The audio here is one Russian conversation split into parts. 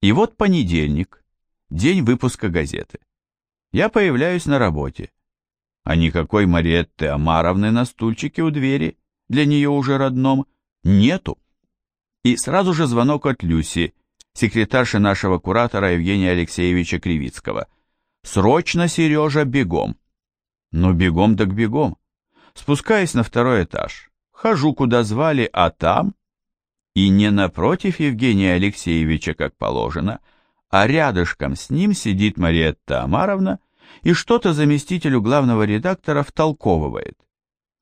И вот понедельник, день выпуска газеты. Я появляюсь на работе. А никакой Мариетты Амаровны на стульчике у двери, для нее уже родном, нету. И сразу же звонок от Люси, секретарши нашего куратора Евгения Алексеевича Кривицкого. «Срочно, Сережа, бегом!» Ну, бегом так бегом. Спускаясь на второй этаж, хожу, куда звали, а там... И не напротив Евгения Алексеевича, как положено, а рядышком с ним сидит Мариетта Амаровна и что-то заместителю главного редактора втолковывает.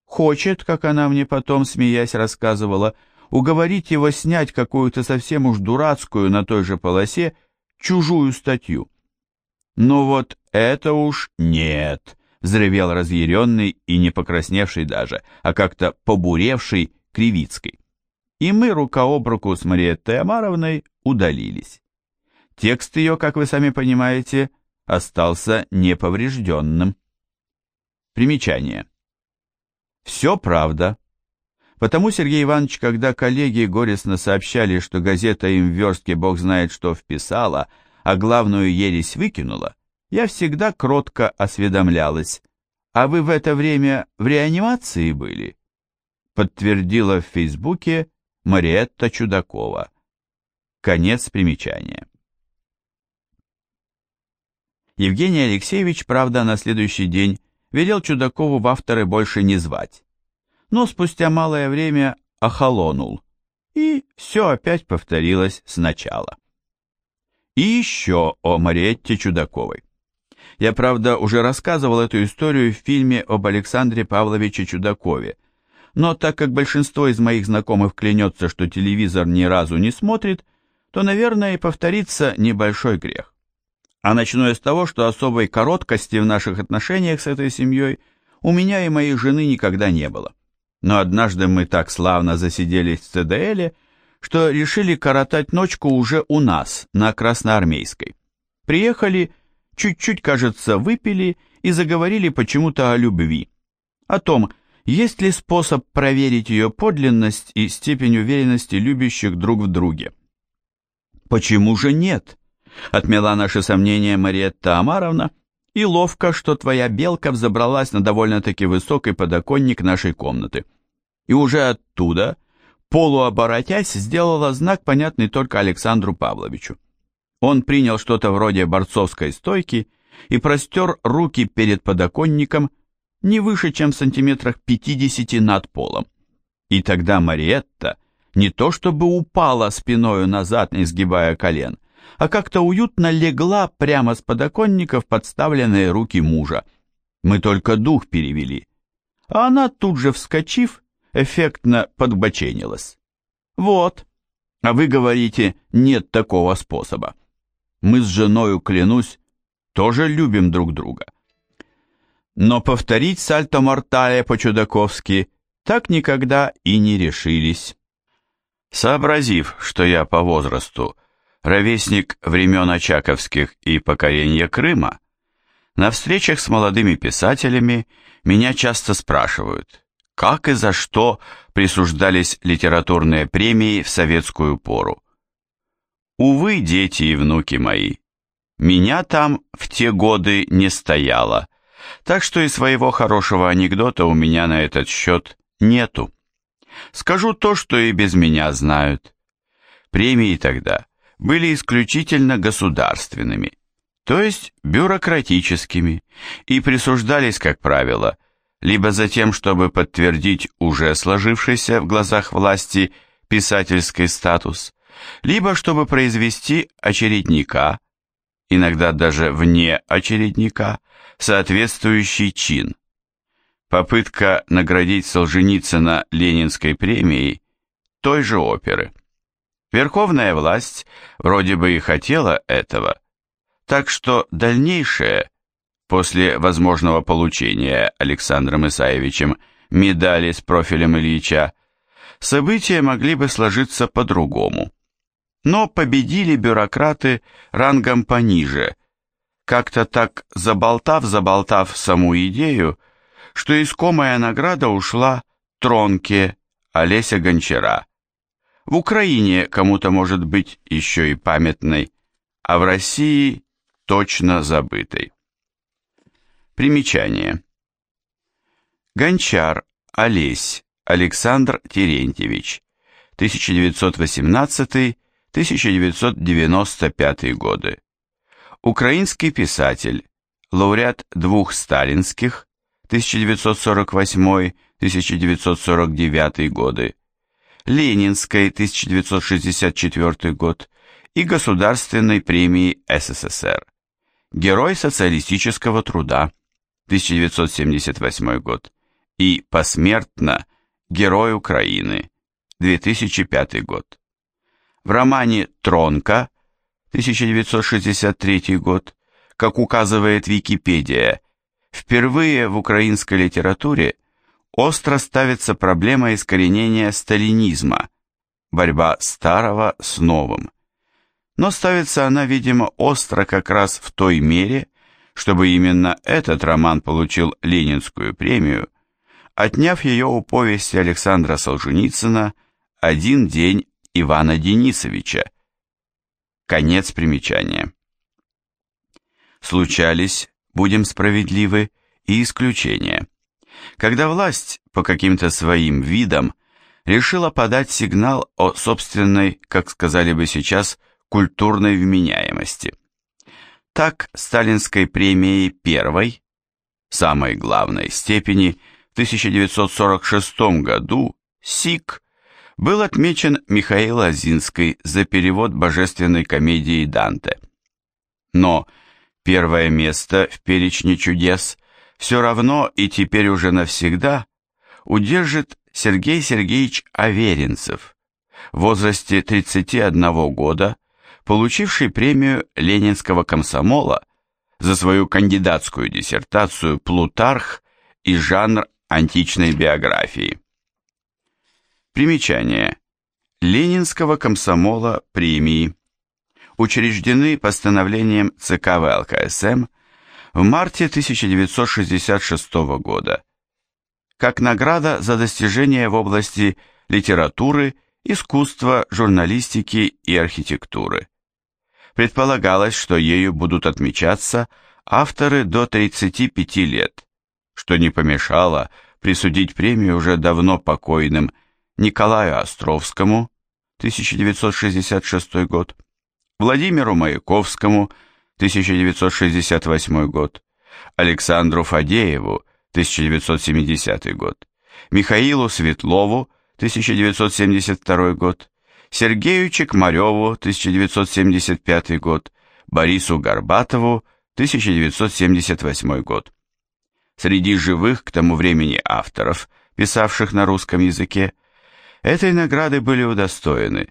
Хочет, как она мне потом, смеясь, рассказывала, уговорить его снять какую-то совсем уж дурацкую на той же полосе чужую статью. Ну вот это уж нет, взревел разъяренный и не покрасневший даже, а как-то побуревший Кривицкий. И мы рука об руку с Мариеттой Амаровной удалились. Текст ее, как вы сами понимаете, остался неповрежденным. Примечание. Все правда. Потому Сергей Иванович, когда коллеги горестно сообщали, что газета им в верстке бог знает что вписала, а главную ересь выкинула, я всегда кротко осведомлялась. «А вы в это время в реанимации были?» Подтвердила в Фейсбуке Мариетта Чудакова. Конец примечания. Евгений Алексеевич, правда, на следующий день велел Чудакову в авторы больше не звать. Но спустя малое время охолонул, и все опять повторилось сначала. И еще о Мариетте Чудаковой. Я, правда, уже рассказывал эту историю в фильме об Александре Павловиче Чудакове, но так как большинство из моих знакомых клянется, что телевизор ни разу не смотрит, то, наверное, и повторится небольшой грех. А начну я с того, что особой короткости в наших отношениях с этой семьей у меня и моей жены никогда не было. Но однажды мы так славно засиделись в ЦДЛе, что решили коротать ночку уже у нас, на Красноармейской. Приехали, чуть-чуть, кажется, выпили и заговорили почему-то о любви. О том, есть ли способ проверить ее подлинность и степень уверенности любящих друг в друге. Почему же нет? Отмела наши сомнения Мариетта Амаровна, и ловко, что твоя белка взобралась на довольно-таки высокий подоконник нашей комнаты. И уже оттуда, полуоборотясь, сделала знак, понятный только Александру Павловичу. Он принял что-то вроде борцовской стойки и простер руки перед подоконником не выше, чем в сантиметрах 50 над полом. И тогда Мариетта не то чтобы упала спиною назад, не сгибая колен, а как-то уютно легла прямо с подоконника в подставленные руки мужа. Мы только дух перевели. А она тут же, вскочив, эффектно подбоченилась. Вот. А вы говорите, нет такого способа. Мы с женою, клянусь, тоже любим друг друга. Но повторить сальто-мортале по-чудаковски так никогда и не решились. Сообразив, что я по возрасту ровесник времен Очаковских и покорения Крыма, на встречах с молодыми писателями меня часто спрашивают, как и за что присуждались литературные премии в советскую пору. Увы, дети и внуки мои, меня там в те годы не стояло, так что и своего хорошего анекдота у меня на этот счет нету. Скажу то, что и без меня знают. Премии тогда – были исключительно государственными, то есть бюрократическими, и присуждались, как правило, либо за тем, чтобы подтвердить уже сложившийся в глазах власти писательский статус, либо чтобы произвести очередника, иногда даже вне очередника, соответствующий чин. Попытка наградить Солженицына Ленинской премией той же оперы – Верховная власть вроде бы и хотела этого, так что дальнейшее, после возможного получения Александром Исаевичем медали с профилем Ильича, события могли бы сложиться по-другому. Но победили бюрократы рангом пониже, как-то так заболтав-заболтав саму идею, что искомая награда ушла Тронке Олеся Гончара, в Украине кому-то может быть еще и памятной а в России точно забытой. Примечание. Гончар Олесь Александр Терентьевич, 1918-1995 годы. Украинский писатель, лауреат двух сталинских, 1948-1949 годы, Ленинской, 1964 год, и Государственной премии СССР. Герой социалистического труда, 1978 год, и посмертно Герой Украины, 2005 год. В романе «Тронка», 1963 год, как указывает Википедия, впервые в украинской литературе остро ставится проблема искоренения сталинизма, борьба старого с новым. Но ставится она, видимо, остро как раз в той мере, чтобы именно этот роман получил Ленинскую премию, отняв ее у повести Александра Солженицына «Один день Ивана Денисовича». Конец примечания. Случались, будем справедливы, и исключения. Когда власть по каким-то своим видам решила подать сигнал о собственной, как сказали бы сейчас, культурной вменяемости. Так сталинской премией первой, самой главной степени – 1946 году СИК был отмечен Михаил Азинской за перевод божественной комедии Данте. Но первое место в перечне чудес все равно и теперь уже навсегда удержит Сергей Сергеевич Аверинцев в возрасте 31 года, получивший премию Ленинского комсомола за свою кандидатскую диссертацию «Плутарх и жанр античной биографии. Примечание. Ленинского комсомола премии учреждены постановлением ЦК ВЛКСМ в марте 1966 года как награда за достижения в области литературы, искусства, журналистики и архитектуры. Предполагалось, что ею будут отмечаться авторы до 35 лет, что не помешало присудить премию уже давно покойным Николаю Островскому, 1966 год, Владимиру Маяковскому, 1968 год, Александру Фадееву, 1970 год, Михаилу Светлову, 1972 год, Сергею Чекмареву, 1975 год, Борису Горбатову, 1978 год. Среди живых к тому времени авторов, писавших на русском языке, этой награды были удостоены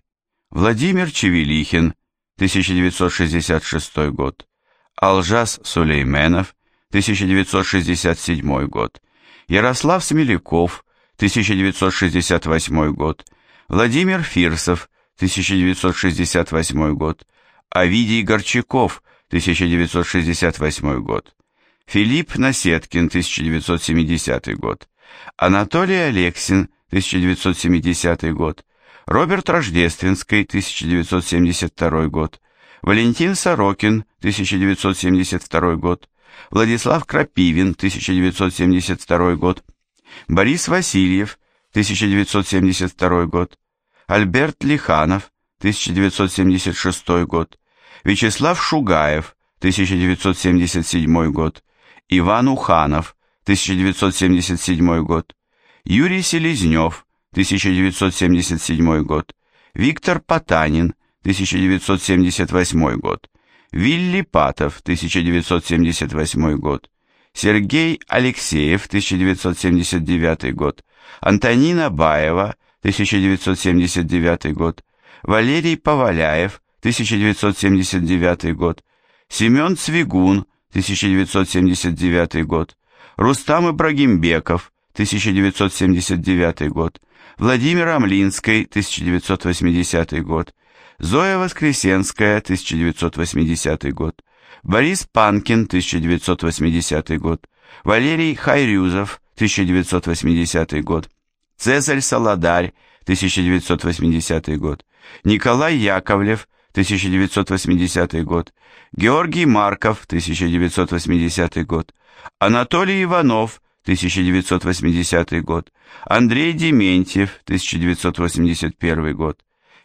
Владимир Чевелихин, 1966 год, Алжас Сулейменов, 1967 год, Ярослав Смеляков, 1968 год, Владимир Фирсов, 1968 год, Авидий Горчаков, 1968 год, Филипп Насеткин, 1970 год, Анатолий Алексин, 1970 год, Роберт Рождественский, 1972 год, Валентин Сорокин, 1972 год, Владислав Крапивин, 1972 год, Борис Васильев, 1972 год, Альберт Лиханов, 1976 год, Вячеслав Шугаев, 1977 год, Иван Уханов, 1977 год, Юрий Селезнев, 1977 год, Виктор Потанин, 1978 год, Вилли Патов, 1978 год, Сергей Алексеев, 1979 год, Антонина Баева, 1979 год, Валерий Поваляев, 1979 год, Семен Цвигун, 1979 год, Рустам Ибрагимбеков, 1979 год, Владимир Амлинский, 1980 год, Зоя Воскресенская, 1980 год, Борис Панкин, 1980 год, Валерий Хайрюзов, 1980 год, Цезарь Солодарь, 1980 год, Николай Яковлев, 1980 год, Георгий Марков, 1980 год, Анатолий Иванов, 1980 год, Андрей Дементьев, 1981 год,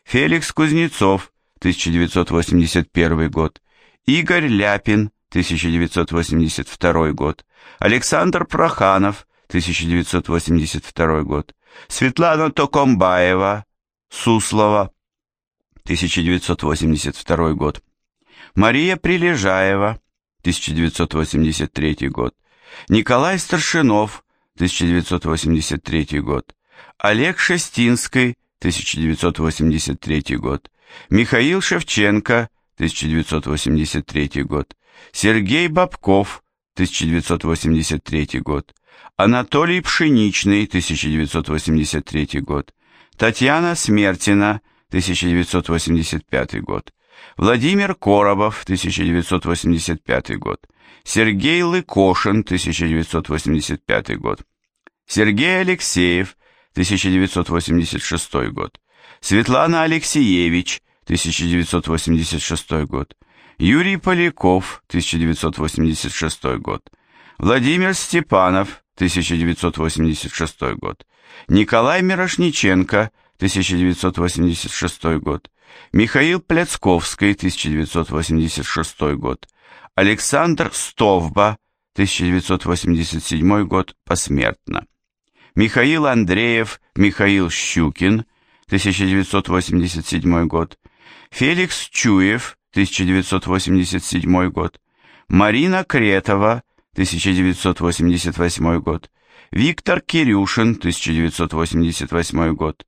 Феликс Кузнецов, 1981 год, Игорь Ляпин, 1982 год, Александр Проханов, 1982 год, Светлана Токомбаева, Суслова, 1982 год, Мария Прилежаева, 1983 год, Николай Старшинов, 1983 год, Олег Шестинский, 1983 год, Михаил Шевченко, 1983 год, Сергей Бабков, 1983 год, Анатолий Пшеничный, 1983 год, Татьяна Смертина, 1985 год, Владимир Коробов, 1985 год, Сергей Лыкошин, 1985 год, Сергей Алексеев, 1986 год, Светлана Алексеевич, 1986 год, Юрий Поляков, 1986 год, Владимир Степанов, 1986 год, Николай Мирошниченко, 1986 год, Михаил Пляцковский, 1986 год, Александр Стовба, 1987 год, посмертно. Михаил Андреев, Михаил Щукин, 1987 год, Феликс Чуев, 1987 год, Марина Кретова, 1988 год, Виктор Кирюшин, 1988 год,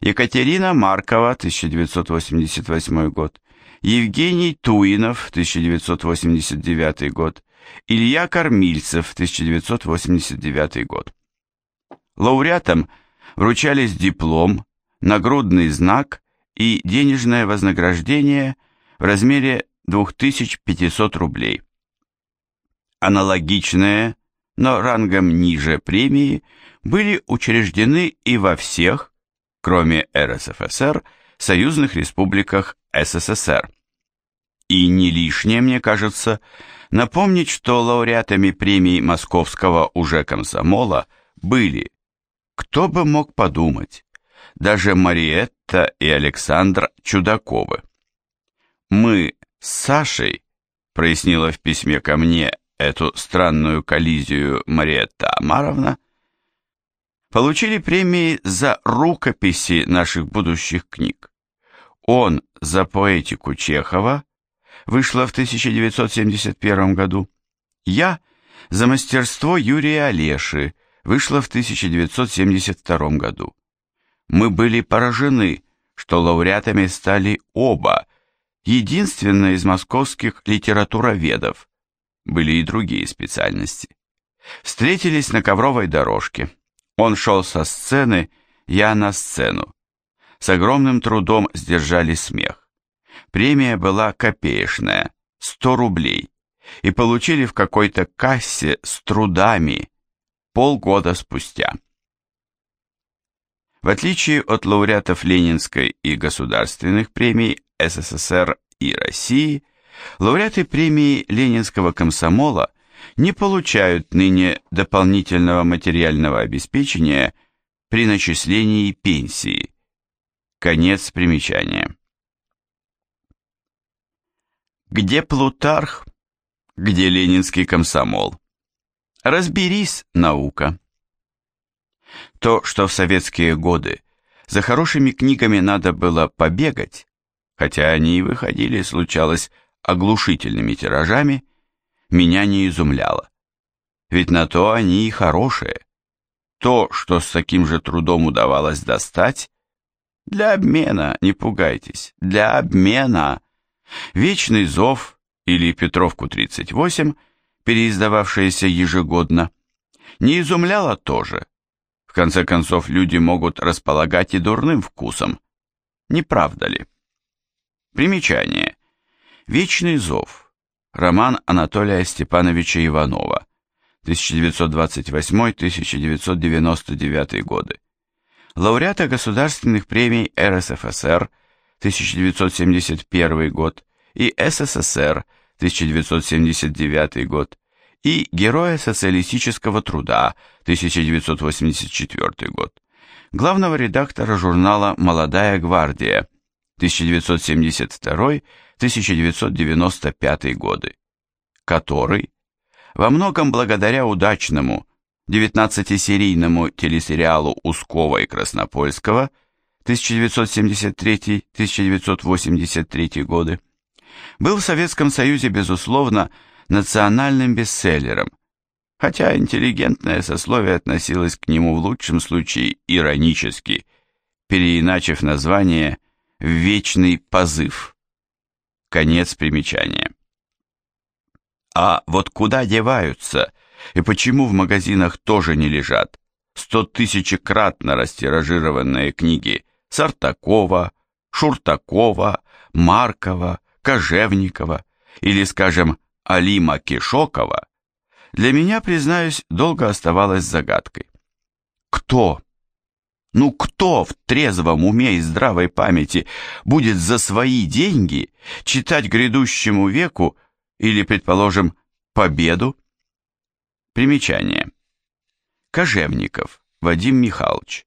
Екатерина Маркова, 1988 год, Евгений Туинов, 1989 год, Илья Кормильцев, 1989 год. Лауреатам вручались диплом, нагрудный знак и денежное вознаграждение в размере 2500 рублей. Аналогичные, но рангом ниже премии были учреждены и во всех, кроме РСФСР, союзных республиках СССР. И не лишнее, мне кажется, напомнить, что лауреатами премий Московского уже комсомола были, кто бы мог подумать, даже Мариетта и Александр Чудаковы. Мы с Сашей, прояснила в письме ко мне эту странную коллизию Мариетта Амаровна, получили премии за рукописи наших будущих книг. Он за поэтику Чехова вышла в 1971 году, я за мастерство Юрия Олеши вышла в 1972 году. Мы были поражены, что лауреатами стали оба, единственные из московских литературоведов, были и другие специальности. Встретились на ковровой дорожке. Он шел со сцены, я на сцену. С огромным трудом сдержали смех. Премия была копеечная, 100 рублей, и получили в какой-то кассе с трудами полгода спустя. В отличие от лауреатов Ленинской и государственных премий СССР и России, лауреаты премии Ленинского комсомола не получают ныне дополнительного материального обеспечения при начислении пенсии. Конец примечания. Где Плутарх? Где ленинский комсомол? Разберись, наука. То, что в советские годы за хорошими книгами надо было побегать, хотя они и выходили, случалось, оглушительными тиражами, меня не изумляло. Ведь на то они и хорошие. То, что с таким же трудом удавалось достать, для обмена, не пугайтесь, для обмена. Вечный зов или Петровку 38, переиздававшиеся ежегодно, не изумляло тоже. В конце концов, люди могут располагать и дурным вкусом. Не правда ли? Примечание. Вечный зов. Роман Анатолия Степановича Иванова, 1928-1999 годы. Лауреата государственных премий РСФСР 1971 год, и СССР, 1979 год, и Героя социалистического труда, 1984 год, главного редактора журнала «Молодая гвардия», 1972-1995 годы, который, во многом благодаря удачному 19-серийному телесериалу Ускова и Краснопольского 1973-1983 годы, был в Советском Союзе, безусловно, национальным бестселлером, хотя интеллигентное сословие относилось к нему в лучшем случае иронически, переиначив название «Вечный позыв». Конец примечания. А вот куда деваются и почему в магазинах тоже не лежат сто тысячекратно растиражированные книги Сартакова, Шуртакова, Маркова, Кожевникова или, скажем, Алима Кишокова, для меня, признаюсь, долго оставалось загадкой. Кто? Ну кто в трезвом уме и здравой памяти будет за свои деньги читать грядущему веку или, предположим, победу? Примечание. Кожевников Вадим Михайлович,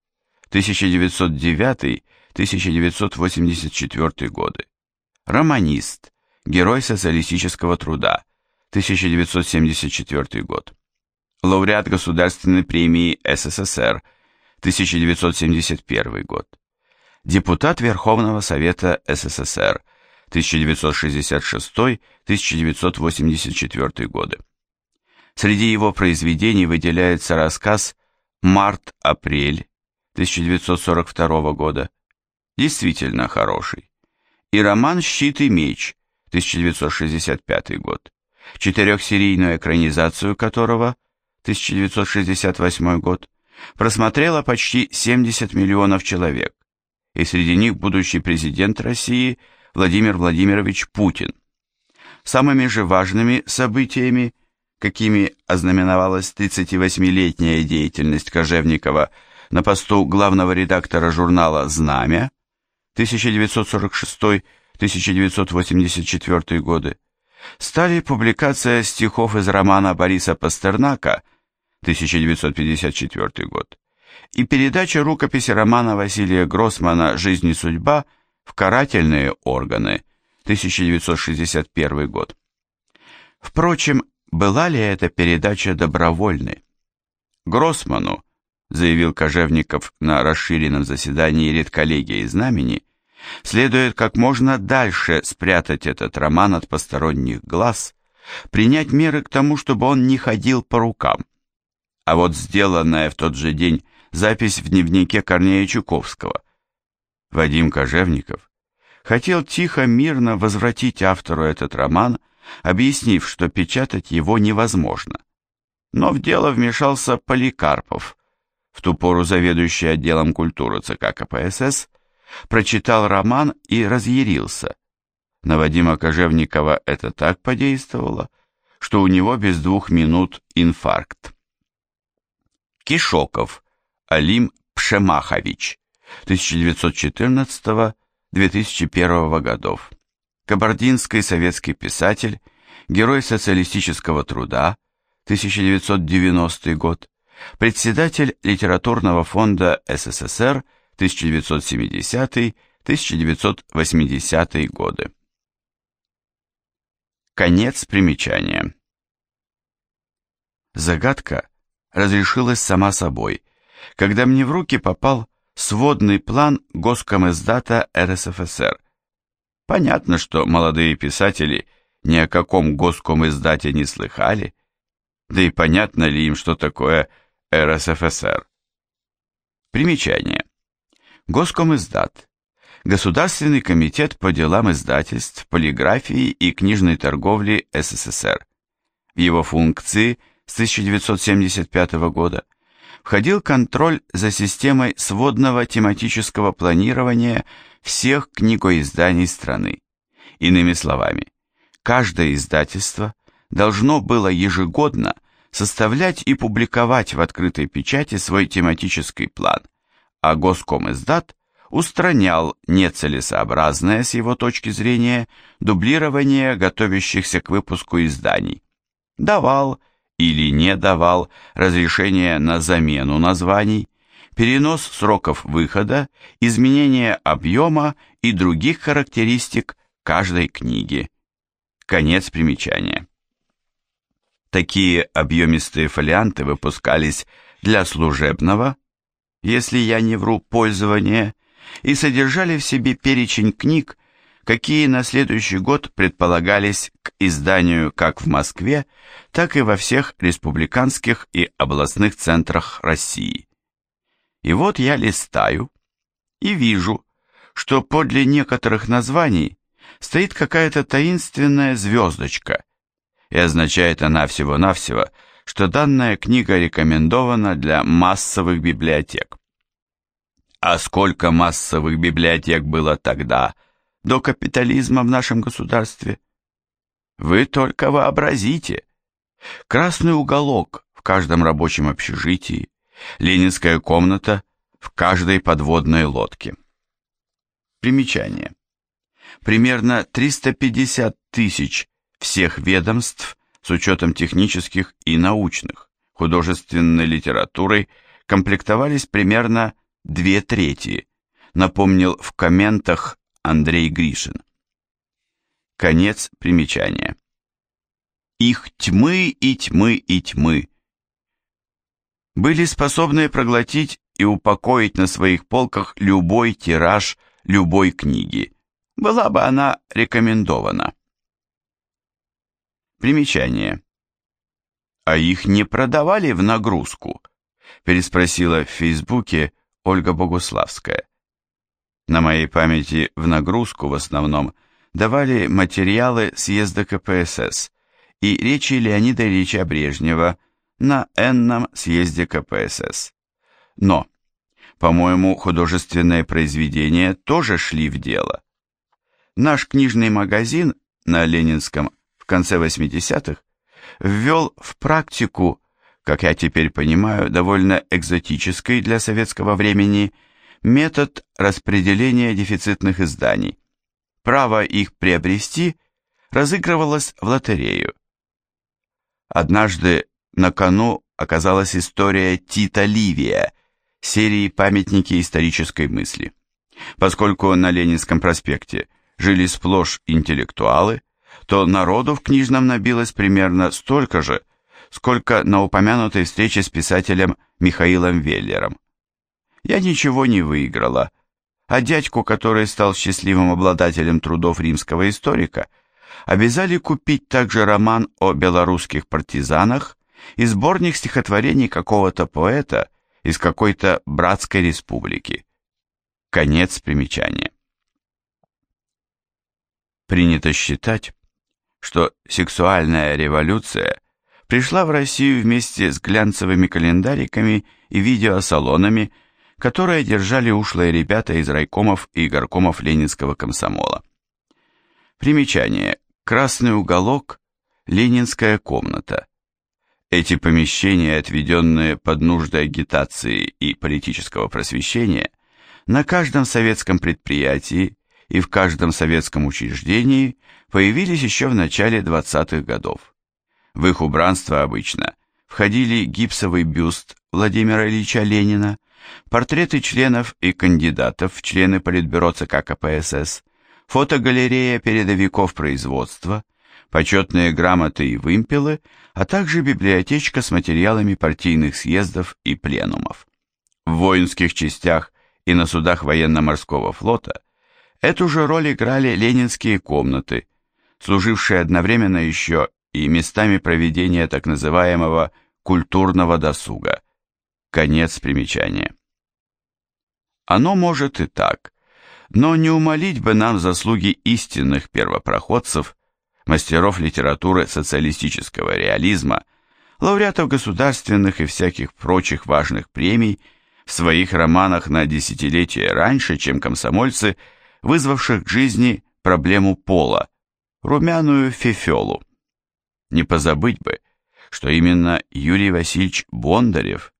1909-1984 годы. Романист, герой социалистического труда, 1974 год. Лауреат Государственной премии СССР, 1971 год. Депутат Верховного Совета СССР, 1966-1984 годы. Среди его произведений выделяется рассказ «Март-апрель» 1942 года, действительно хороший, и роман «Щит и меч» 1965 год, четырехсерийную экранизацию которого 1968 год просмотрело почти 70 миллионов человек, и среди них будущий президент России Владимир Владимирович Путин. Самыми же важными событиями, какими ознаменовалась 38-летняя деятельность Кожевникова на посту главного редактора журнала «Знамя» 1946-1984 годы, стали публикация стихов из романа Бориса Пастернака 1954 год и передача рукописи романа Василия Гроссмана «Жизнь и судьба» в карательные органы 1961 год. Впрочем, была ли эта передача добровольной? Гроссману, заявил Кожевников на расширенном заседании редколлегии знамени, следует как можно дальше спрятать этот роман от посторонних глаз, принять меры к тому, чтобы он не ходил по рукам. А вот сделанная в тот же день запись в дневнике Корнея Чуковского. Вадим Кожевников хотел тихо, мирно возвратить автору этот роман, объяснив, что печатать его невозможно. Но в дело вмешался Поликарпов, в ту пору заведующий отделом культуры ЦК КПСС, прочитал роман и разъярился. На Вадима Кожевникова это так подействовало, что у него без двух минут инфаркт. Кишоков Алим Пшемахович, 1914-2001 годов. Кабардинский советский писатель, герой социалистического труда, 1990 год, председатель литературного фонда СССР 1970-1980 годы. Конец примечания. Загадка разрешилась сама собой, когда мне в руки попал сводный план Госкомиздата РСФСР. Понятно, что молодые писатели ни о каком Госкомиздате не слыхали, да и понятно ли им, что такое РСФСР. Примечание. Госкомиздат. Государственный комитет по делам издательств, полиграфии и книжной торговли СССР. В его функции с 1975 года входил контроль за системой сводного тематического планирования всех книгоизданий страны. Иными словами, каждое издательство должно было ежегодно составлять и публиковать в открытой печати свой тематический план, а Госкомиздат устранял нецелесообразное с его точки зрения дублирование готовящихся к выпуску изданий, давал или не давал разрешение на замену названий, перенос сроков выхода, изменение объема и других характеристик каждой книги. Конец примечания. Такие объемистые фолианты выпускались для служебного, если я не вру, пользования, и содержали в себе перечень книг, какие на следующий год предполагались к изданию как в Москве, так и во всех республиканских и областных центрах России. И вот я листаю и вижу, что подле некоторых названий стоит какая-то таинственная звездочка, и означает она всего-навсего, что данная книга рекомендована для массовых библиотек. А сколько массовых библиотек было тогда, до капитализма в нашем государстве? Вы только вообразите. Красный уголок в каждом рабочем общежитии, ленинская комната в каждой подводной лодке. Примечание. Примерно 350 тысяч всех ведомств с учетом технических и научных, художественной литературой комплектовались примерно две трети, напомнил в комментах Андрей Гришин. Конец примечания. Их тьмы и тьмы и тьмы. Были способны проглотить и упокоить на своих полках любой тираж любой книги, была бы она рекомендована. Примечание. А их не продавали в нагрузку? Переспросила в Фейсбуке Ольга Богуславская. На моей памяти в нагрузку в основном давали материалы съезда КПСС и речи Леонида Ильича Брежнева на Энном съезде КПСС. Но, по-моему, художественные произведения тоже шли в дело. Наш книжный магазин на Ленинском в конце 80-х ввел в практику как я теперь понимаю, довольно экзотический для советского времени метод распределения дефицитных изданий. Право их приобрести разыгрывалось в лотерею. Однажды на кону оказалась история Тита Ливия, серии «Памятники исторической мысли». Поскольку на Ленинском проспекте жили сплошь интеллектуалы, то народу в книжном набилось примерно столько же, сколько на упомянутой встрече с писателем Михаилом Веллером. Я ничего не выиграла, а дядьку, который стал счастливым обладателем трудов римского историка, обязали купить также роман о белорусских партизанах и сборник стихотворений какого-то поэта из какой-то братской республики. Конец примечания. Принято считать, что сексуальная революция пришла в Россию вместе с глянцевыми календариками и видеосалонами, которые держали ушлые ребята из райкомов и горкомов Ленинского комсомола. Примечание. Красный уголок, Ленинская комната. Эти помещения, отведенные под нужды агитации и политического просвещения, на каждом советском предприятии и в каждом советском учреждении появились еще в начале 20-х годов. В их убранство обычно входили гипсовый бюст Владимира Ильича Ленина, портреты членов и кандидатов в члены Политбюро ЦК КПСС, фотогалерея передовиков производства, почетные грамоты и вымпелы, а также библиотечка с материалами партийных съездов и пленумов. В воинских частях и на судах военно-морского флота эту же роль играли ленинские комнаты, служившие одновременно еще и местами проведения так называемого культурного досуга. Конец примечания. Оно может и так, но не умолить бы нам заслуги истинных первопроходцев, мастеров литературы социалистического реализма, лауреатов государственных и всяких прочих важных премий в своих романах на десятилетия раньше, чем комсомольцы, вызвавших к жизни проблему пола, румяную фефелу. Не позабыть бы, что именно Юрий Васильевич Бондарев,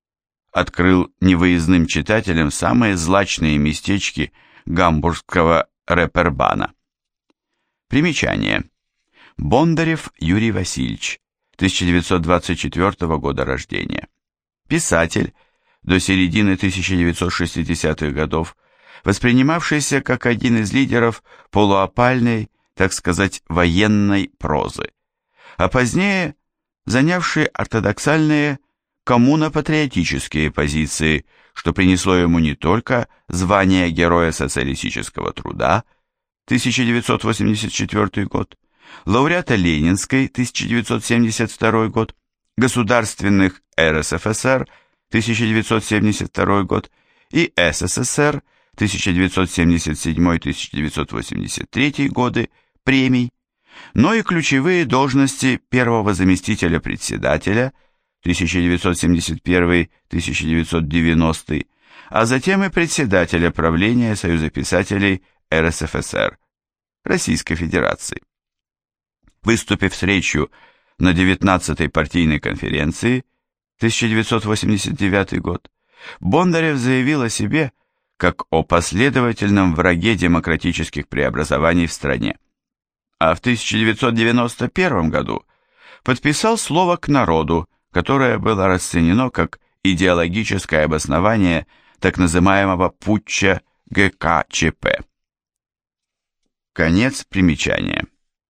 открыл невыездным читателям самые злачные местечки гамбургского рэпербана. Примечание. Бондарев Юрий Васильевич, 1924 года рождения. Писатель, до середины 1960-х годов, воспринимавшийся как один из лидеров полуопальной, так сказать, военной прозы, а позднее занявший ортодоксальные коммуно-патриотические позиции, что принесло ему не только звание Героя социалистического труда 1984 год, лауреата Ленинской 1972 год, государственных РСФСР 1972 год и СССР 1977-1983 годы премий, но и ключевые должности первого заместителя председателя 1971-1990, а затем и председателя правления Союза писателей РСФСР Российской Федерации. Выступив с речью на 19-й партийной конференции 1989 год, Бондарев заявил о себе как о последовательном враге демократических преобразований в стране. А в 1991 году подписал слово к народу, которое было расценено как идеологическое обоснование так называемого путча ГКЧП. Конец примечания.